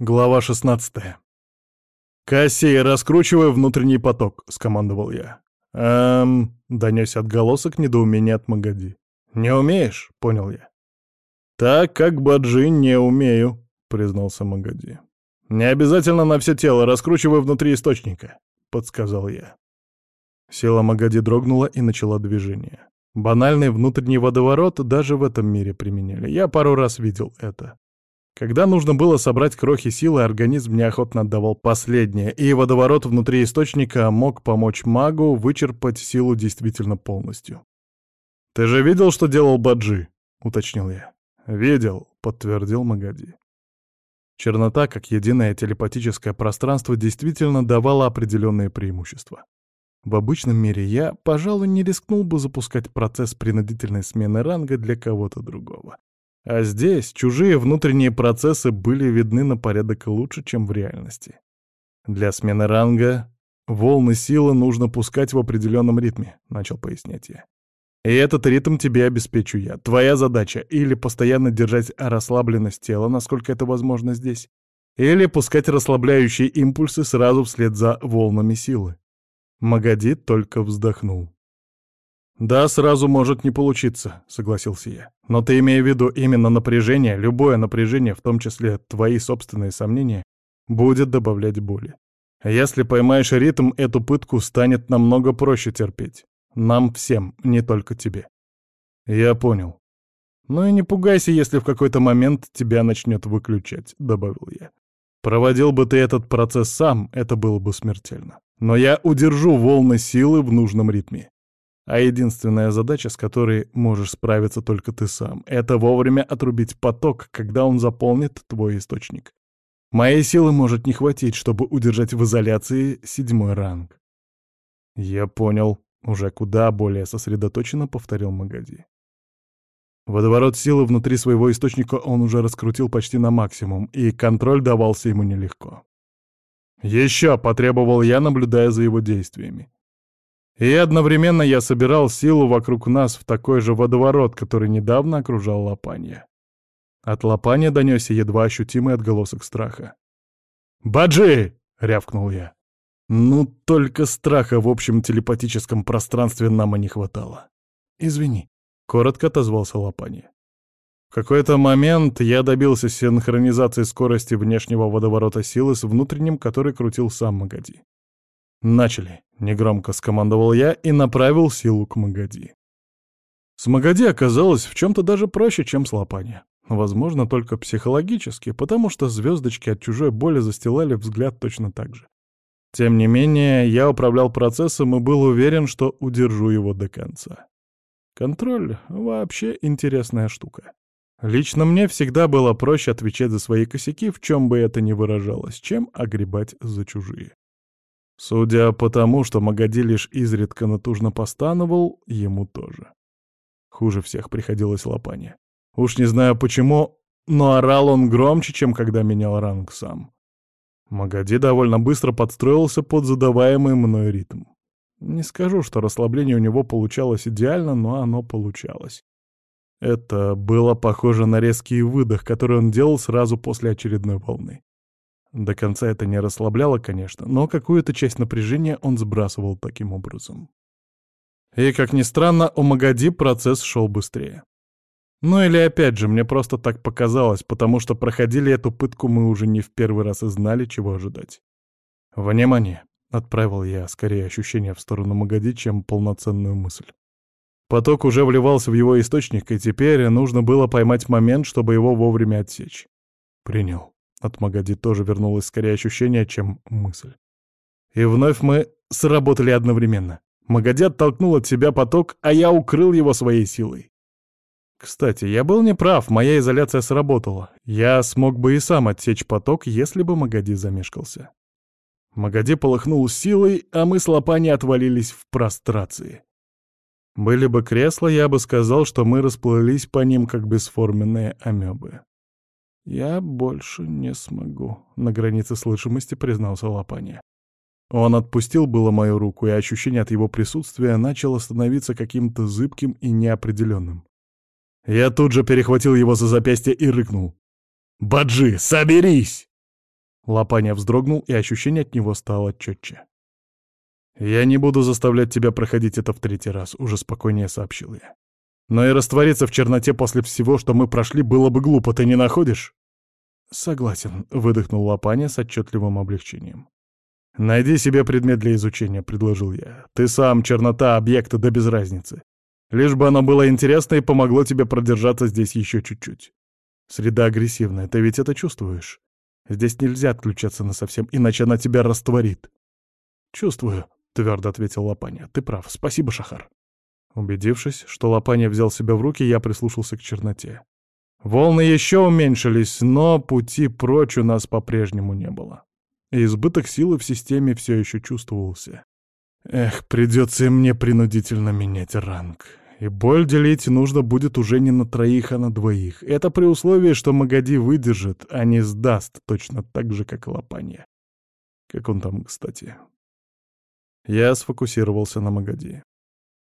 Глава 16 «Кассий, раскручивай внутренний поток», — скомандовал я. «Эм...» — донесся отголосок недоумения от Магади. «Не умеешь?» — понял я. «Так, как Баджи, не умею», — признался Магади. «Не обязательно на все тело, раскручивай внутри источника», — подсказал я. Сила Магади дрогнула и начала движение. Банальный внутренний водоворот даже в этом мире применяли. Я пару раз видел это. Когда нужно было собрать крохи силы, организм неохотно отдавал последнее, и водоворот внутри источника мог помочь магу вычерпать силу действительно полностью. «Ты же видел, что делал Баджи?» — уточнил я. «Видел», — подтвердил Магади. Чернота, как единое телепатическое пространство, действительно давала определенные преимущества. В обычном мире я, пожалуй, не рискнул бы запускать процесс принудительной смены ранга для кого-то другого. А здесь чужие внутренние процессы были видны на порядок лучше, чем в реальности. Для смены ранга волны силы нужно пускать в определенном ритме, начал пояснять я. И этот ритм тебе обеспечу я. Твоя задача — или постоянно держать расслабленность тела, насколько это возможно здесь, или пускать расслабляющие импульсы сразу вслед за волнами силы. Магади только вздохнул. «Да, сразу может не получиться», — согласился я. «Но ты имея в виду именно напряжение, любое напряжение, в том числе твои собственные сомнения, будет добавлять боли. Если поймаешь ритм, эту пытку станет намного проще терпеть. Нам всем, не только тебе». «Я понял». «Ну и не пугайся, если в какой-то момент тебя начнет выключать», — добавил я. «Проводил бы ты этот процесс сам, это было бы смертельно. Но я удержу волны силы в нужном ритме. А единственная задача, с которой можешь справиться только ты сам, это вовремя отрубить поток, когда он заполнит твой источник. Моей силы может не хватить, чтобы удержать в изоляции седьмой ранг. Я понял. Уже куда более сосредоточенно повторил Магади. Водоворот силы внутри своего источника он уже раскрутил почти на максимум, и контроль давался ему нелегко. «Еще!» — потребовал я, наблюдая за его действиями. И одновременно я собирал силу вокруг нас в такой же водоворот, который недавно окружал Лопанья. От Лопанья донесся едва ощутимый отголосок страха. «Баджи!» — рявкнул я. Ну, только страха в общем телепатическом пространстве нам и не хватало. «Извини», — коротко отозвался Лопанья. В какой-то момент я добился синхронизации скорости внешнего водоворота силы с внутренним, который крутил сам Магади. «Начали», — негромко скомандовал я и направил силу к Магади. С Магади оказалось в чем-то даже проще, чем с Лопани. Возможно, только психологически, потому что звездочки от чужой боли застилали взгляд точно так же. Тем не менее, я управлял процессом и был уверен, что удержу его до конца. Контроль — вообще интересная штука. Лично мне всегда было проще отвечать за свои косяки, в чем бы это ни выражалось, чем огребать за чужие. Судя по тому, что Магади лишь изредка натужно постановал, ему тоже. Хуже всех приходилось Лопане. Уж не знаю почему, но орал он громче, чем когда менял ранг сам. Магади довольно быстро подстроился под задаваемый мной ритм. Не скажу, что расслабление у него получалось идеально, но оно получалось. Это было похоже на резкий выдох, который он делал сразу после очередной волны. До конца это не расслабляло, конечно, но какую-то часть напряжения он сбрасывал таким образом. И, как ни странно, у Магади процесс шел быстрее. Ну или опять же, мне просто так показалось, потому что проходили эту пытку мы уже не в первый раз и знали, чего ожидать. «Внимание!» — отправил я скорее ощущение в сторону Магади, чем полноценную мысль. Поток уже вливался в его источник, и теперь нужно было поймать момент, чтобы его вовремя отсечь. Принял. От Магади тоже вернулось скорее ощущение, чем мысль. И вновь мы сработали одновременно. Магади оттолкнул от себя поток, а я укрыл его своей силой. Кстати, я был неправ, моя изоляция сработала. Я смог бы и сам отсечь поток, если бы Магади замешкался. Магади полыхнул силой, а мы с Лопани отвалились в прострации. Были бы кресла, я бы сказал, что мы расплылись по ним, как бесформенные амебы. «Я больше не смогу», — на границе слышимости признался Лопанья. Он отпустил было мою руку, и ощущение от его присутствия начало становиться каким-то зыбким и неопределенным. Я тут же перехватил его за запястье и рыкнул. «Баджи, соберись!» Лопаня вздрогнул, и ощущение от него стало четче. «Я не буду заставлять тебя проходить это в третий раз», — уже спокойнее сообщил я. «Но и раствориться в черноте после всего, что мы прошли, было бы глупо, ты не находишь?» «Согласен», — выдохнул Лопаня с отчетливым облегчением. «Найди себе предмет для изучения», — предложил я. «Ты сам, чернота, объекта, да без разницы. Лишь бы оно было интересно и помогло тебе продержаться здесь еще чуть-чуть. Среда агрессивная, ты ведь это чувствуешь. Здесь нельзя отключаться насовсем, иначе она тебя растворит». «Чувствую», — твердо ответил Лопаня. «Ты прав. Спасибо, Шахар». Убедившись, что Лопаня взял себя в руки, я прислушался к черноте. Волны еще уменьшились, но пути прочь у нас по-прежнему не было. И избыток силы в системе все еще чувствовался. Эх, придется и мне принудительно менять ранг. И боль делить нужно будет уже не на троих, а на двоих. Это при условии, что Магади выдержит, а не сдаст, точно так же, как и. Как он там, кстати? Я сфокусировался на Магади.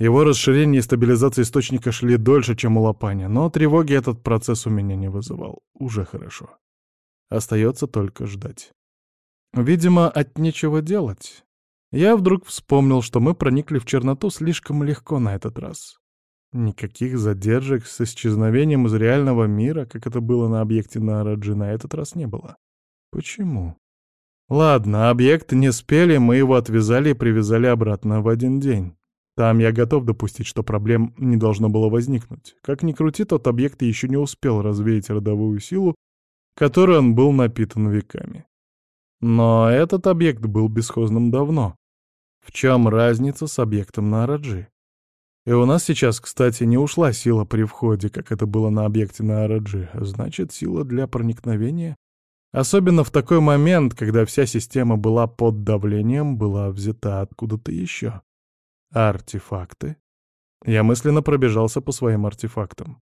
Его расширение и стабилизация источника шли дольше, чем у Лопаня, но тревоги этот процесс у меня не вызывал. Уже хорошо. Остается только ждать. Видимо, от нечего делать. Я вдруг вспомнил, что мы проникли в черноту слишком легко на этот раз. Никаких задержек с исчезновением из реального мира, как это было на объекте на Араджи, на этот раз не было. Почему? Ладно, объект не спели, мы его отвязали и привязали обратно в один день. Там я готов допустить, что проблем не должно было возникнуть. Как ни крути, тот объект еще не успел развеять родовую силу, которой он был напитан веками. Но этот объект был бесхозным давно. В чем разница с объектом на Араджи? И у нас сейчас, кстати, не ушла сила при входе, как это было на объекте на Араджи. Значит, сила для проникновения, особенно в такой момент, когда вся система была под давлением, была взята откуда-то еще. Артефакты? Я мысленно пробежался по своим артефактам.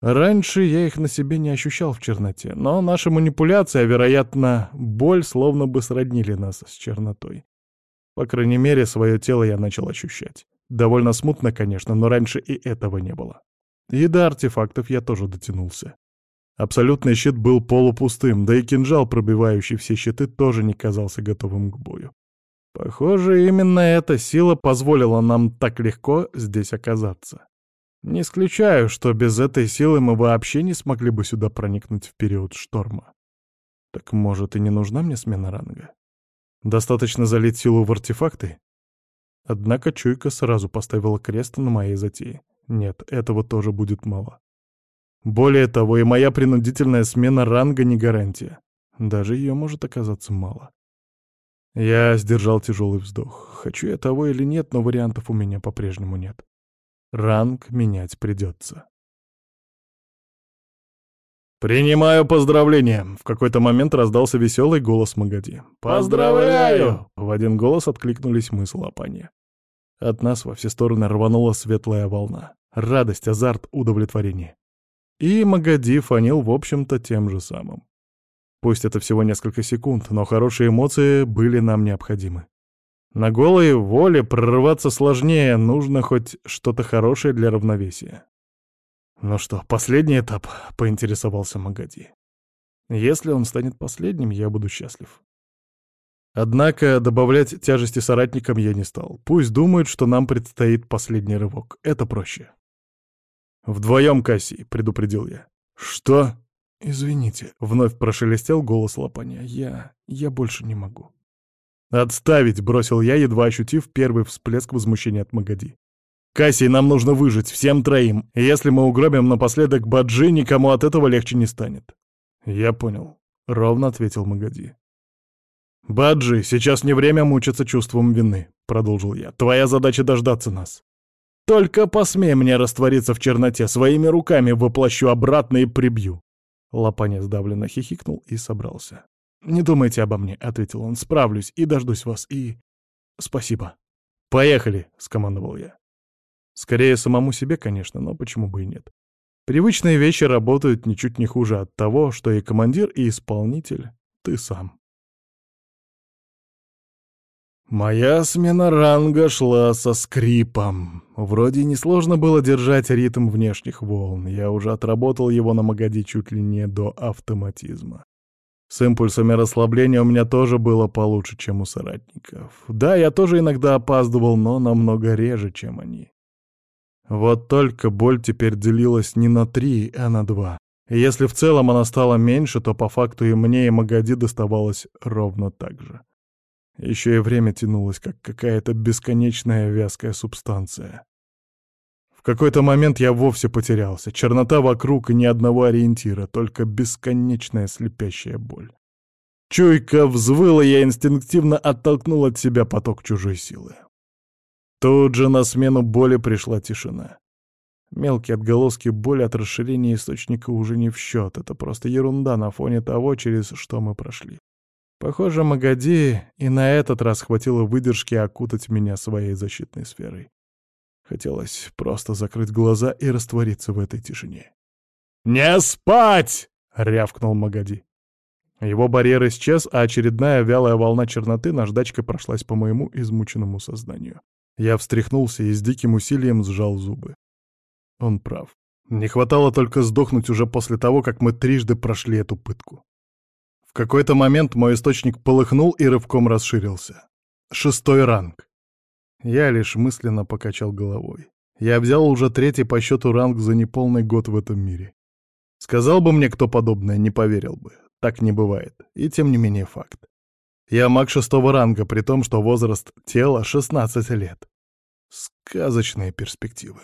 Раньше я их на себе не ощущал в черноте, но наша манипуляция, вероятно, боль словно бы сроднили нас с чернотой. По крайней мере, свое тело я начал ощущать. Довольно смутно, конечно, но раньше и этого не было. И до артефактов я тоже дотянулся. Абсолютный щит был полупустым, да и кинжал, пробивающий все щиты, тоже не казался готовым к бою. Похоже, именно эта сила позволила нам так легко здесь оказаться. Не исключаю, что без этой силы мы вообще не смогли бы сюда проникнуть в период шторма. Так может и не нужна мне смена ранга? Достаточно залить силу в артефакты? Однако чуйка сразу поставила крест на моей затее. Нет, этого тоже будет мало. Более того, и моя принудительная смена ранга не гарантия. Даже ее может оказаться мало. Я сдержал тяжелый вздох. Хочу я того или нет, но вариантов у меня по-прежнему нет. Ранг менять придется. «Принимаю поздравления!» — в какой-то момент раздался веселый голос Магади. «Поздравляю!» — в один голос откликнулись мы с Лопанья. От нас во все стороны рванула светлая волна. Радость, азарт, удовлетворение. И Магади фанил, в общем-то, тем же самым. Пусть это всего несколько секунд, но хорошие эмоции были нам необходимы. На голой воле прорываться сложнее, нужно хоть что-то хорошее для равновесия. «Ну что, последний этап?» — поинтересовался Магади. «Если он станет последним, я буду счастлив». Однако добавлять тяжести соратникам я не стал. Пусть думают, что нам предстоит последний рывок. Это проще. «Вдвоем, Кассий», — предупредил я. «Что?» «Извините», — вновь прошелестел голос Лопаня. «Я... я больше не могу». «Отставить!» — бросил я, едва ощутив первый всплеск возмущения от Магади. «Кассий, нам нужно выжить, всем троим. Если мы угробим напоследок Баджи, никому от этого легче не станет». «Я понял», — ровно ответил Магади. «Баджи, сейчас не время мучиться чувством вины», — продолжил я. «Твоя задача дождаться нас. Только посмей мне раствориться в черноте, своими руками воплощу обратно и прибью. Лопаня сдавленно хихикнул и собрался. «Не думайте обо мне», — ответил он. «Справлюсь и дождусь вас, и... спасибо». «Поехали», — скомандовал я. Скорее самому себе, конечно, но почему бы и нет. Привычные вещи работают ничуть не хуже от того, что и командир, и исполнитель — ты сам. Моя смена ранга шла со скрипом. Вроде несложно было держать ритм внешних волн. Я уже отработал его на Магади чуть ли не до автоматизма. С импульсами расслабления у меня тоже было получше, чем у соратников. Да, я тоже иногда опаздывал, но намного реже, чем они. Вот только боль теперь делилась не на три, а на два. И если в целом она стала меньше, то по факту и мне, и Магади доставалось ровно так же. Еще и время тянулось, как какая-то бесконечная вязкая субстанция. В какой-то момент я вовсе потерялся. Чернота вокруг и ни одного ориентира, только бесконечная слепящая боль. Чуйка взвыла, я инстинктивно оттолкнул от себя поток чужой силы. Тут же на смену боли пришла тишина. Мелкие отголоски боли от расширения источника уже не в счет, это просто ерунда на фоне того, через что мы прошли. Похоже, Магади и на этот раз хватило выдержки окутать меня своей защитной сферой. Хотелось просто закрыть глаза и раствориться в этой тишине. «Не спать!» — рявкнул Магади. Его барьер исчез, а очередная вялая волна черноты наждачкой прошлась по моему измученному сознанию. Я встряхнулся и с диким усилием сжал зубы. Он прав. Не хватало только сдохнуть уже после того, как мы трижды прошли эту пытку. Какой-то момент мой источник полыхнул и рывком расширился. Шестой ранг. Я лишь мысленно покачал головой. Я взял уже третий по счету ранг за неполный год в этом мире. Сказал бы мне кто подобное, не поверил бы. Так не бывает. И тем не менее факт. Я маг шестого ранга, при том, что возраст тела 16 лет. Сказочные перспективы.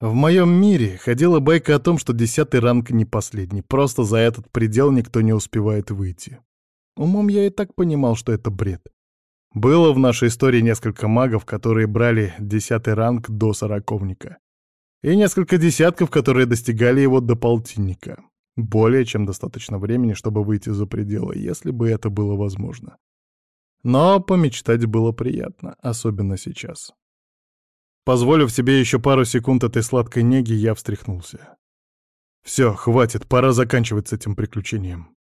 В моем мире ходила байка о том, что десятый ранг не последний, просто за этот предел никто не успевает выйти. Умом я и так понимал, что это бред. Было в нашей истории несколько магов, которые брали десятый ранг до сороковника. И несколько десятков, которые достигали его до полтинника. Более чем достаточно времени, чтобы выйти за пределы, если бы это было возможно. Но помечтать было приятно, особенно сейчас. Позволив себе еще пару секунд этой сладкой неги, я встряхнулся. Все, хватит, пора заканчивать с этим приключением.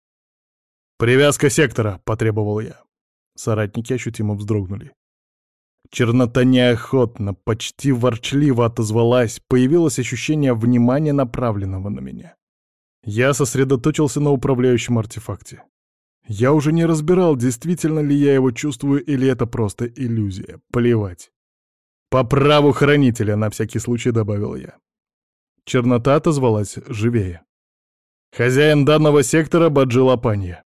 «Привязка сектора!» — потребовал я. Соратники ощутимо вздрогнули. Чернота неохотно, почти ворчливо отозвалась, появилось ощущение внимания, направленного на меня. Я сосредоточился на управляющем артефакте. Я уже не разбирал, действительно ли я его чувствую или это просто иллюзия. Плевать. «По праву хранителя», — на всякий случай добавил я. Чернота отозвалась живее. «Хозяин данного сектора Баджи Лапанья».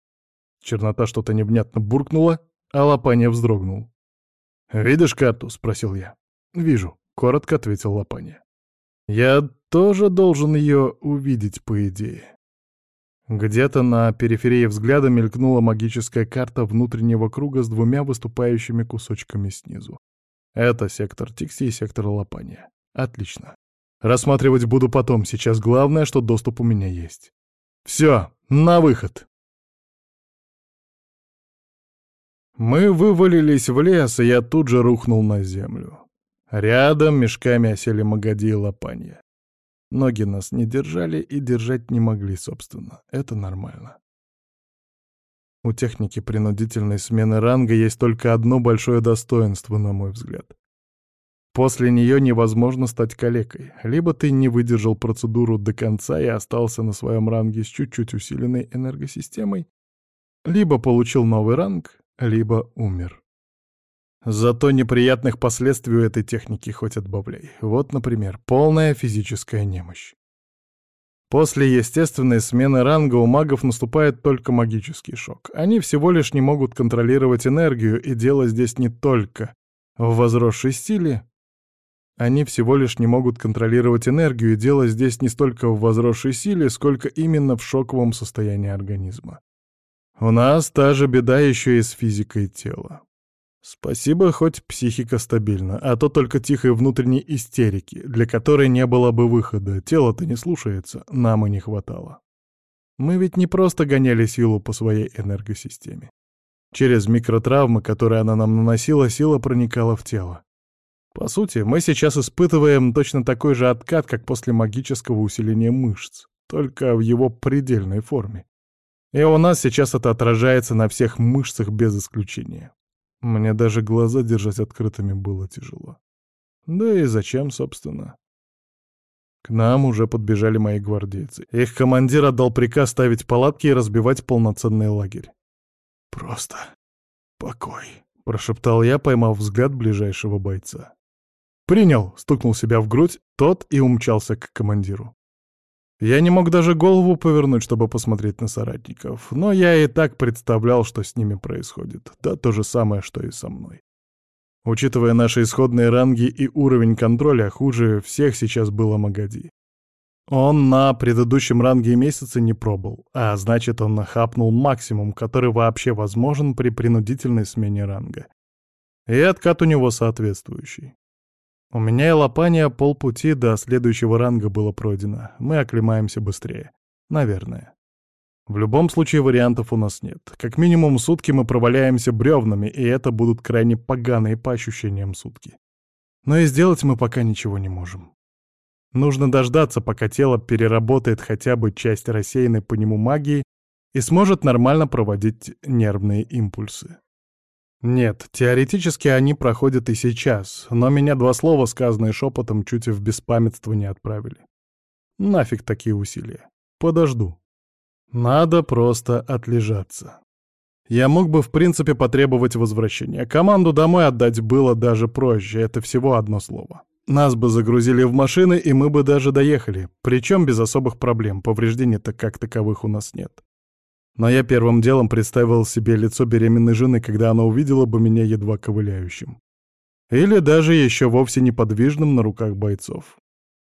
Чернота что-то невнятно буркнула, а Лапанья вздрогнул. «Видишь карту?» — спросил я. «Вижу», — коротко ответил Лапанья. «Я тоже должен ее увидеть, по идее». Где-то на периферии взгляда мелькнула магическая карта внутреннего круга с двумя выступающими кусочками снизу. Это сектор Тикси и сектор Лопания. Отлично. Рассматривать буду потом, сейчас главное, что доступ у меня есть. Все, на выход. Мы вывалились в лес, и я тут же рухнул на землю. Рядом мешками осели Магади и Лопанья. Ноги нас не держали и держать не могли, собственно. Это нормально. У техники принудительной смены ранга есть только одно большое достоинство, на мой взгляд. После нее невозможно стать калекой. Либо ты не выдержал процедуру до конца и остался на своем ранге с чуть-чуть усиленной энергосистемой, либо получил новый ранг, либо умер. Зато неприятных последствий у этой техники хоть отбавляй. Вот, например, полная физическая немощь. После естественной смены ранга у магов наступает только магический шок. Они всего лишь не могут контролировать энергию, и дело здесь не только в возросшей силе. Они всего лишь не могут контролировать энергию, и дело здесь не столько в возросшей силе, сколько именно в шоковом состоянии организма. У нас та же беда еще и с физикой тела. Спасибо, хоть психика стабильна, а то только тихой внутренней истерики, для которой не было бы выхода. Тело-то не слушается, нам и не хватало. Мы ведь не просто гоняли силу по своей энергосистеме. Через микротравмы, которые она нам наносила, сила проникала в тело. По сути, мы сейчас испытываем точно такой же откат, как после магического усиления мышц, только в его предельной форме. И у нас сейчас это отражается на всех мышцах без исключения. Мне даже глаза держать открытыми было тяжело. Да и зачем, собственно? К нам уже подбежали мои гвардейцы. Их командир отдал приказ ставить палатки и разбивать полноценный лагерь. «Просто покой», — прошептал я, поймав взгляд ближайшего бойца. «Принял!» — стукнул себя в грудь тот и умчался к командиру. Я не мог даже голову повернуть, чтобы посмотреть на соратников, но я и так представлял, что с ними происходит. Да то же самое, что и со мной. Учитывая наши исходные ранги и уровень контроля, хуже всех сейчас было Магади. Он на предыдущем ранге месяца не пробыл, а значит, он нахапнул максимум, который вообще возможен при принудительной смене ранга. И откат у него соответствующий. У меня и лопания полпути до следующего ранга было пройдено. Мы оклемаемся быстрее. Наверное. В любом случае вариантов у нас нет. Как минимум сутки мы проваляемся бревнами, и это будут крайне поганые по ощущениям сутки. Но и сделать мы пока ничего не можем. Нужно дождаться, пока тело переработает хотя бы часть рассеянной по нему магии и сможет нормально проводить нервные импульсы. Нет, теоретически они проходят и сейчас, но меня два слова, сказанные шепотом, чуть в беспамятство не отправили. Нафиг такие усилия. Подожду. Надо просто отлежаться. Я мог бы, в принципе, потребовать возвращения. Команду домой отдать было даже проще, это всего одно слово. Нас бы загрузили в машины, и мы бы даже доехали, причем без особых проблем, повреждений-то как таковых у нас нет. Но я первым делом представил себе лицо беременной жены, когда она увидела бы меня едва ковыляющим. Или даже еще вовсе неподвижным на руках бойцов.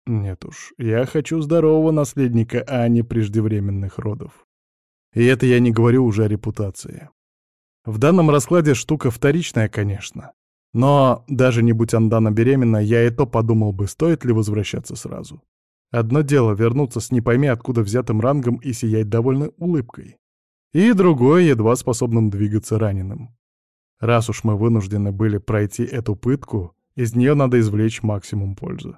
Нет уж, я хочу здорового наследника, а не преждевременных родов. И это я не говорю уже о репутации. В данном раскладе штука вторичная, конечно. Но даже не будь Андана беременна, я и то подумал бы, стоит ли возвращаться сразу. Одно дело вернуться с не пойми откуда взятым рангом и сиять довольной улыбкой и другой едва способным двигаться раненым. Раз уж мы вынуждены были пройти эту пытку, из нее надо извлечь максимум пользы.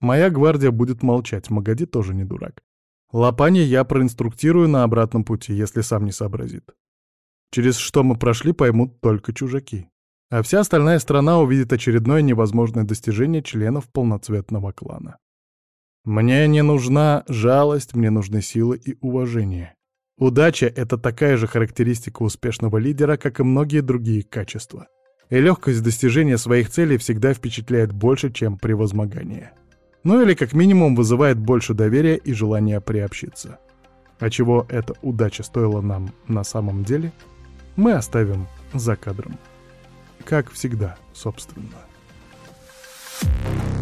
Моя гвардия будет молчать, Магади тоже не дурак. Лопани я проинструктирую на обратном пути, если сам не сообразит. Через что мы прошли, поймут только чужаки. А вся остальная страна увидит очередное невозможное достижение членов полноцветного клана. Мне не нужна жалость, мне нужны силы и уважение. Удача — это такая же характеристика успешного лидера, как и многие другие качества. И легкость достижения своих целей всегда впечатляет больше, чем превозмогание. Ну или как минимум вызывает больше доверия и желания приобщиться. А чего эта удача стоила нам на самом деле, мы оставим за кадром. Как всегда, собственно. Thank you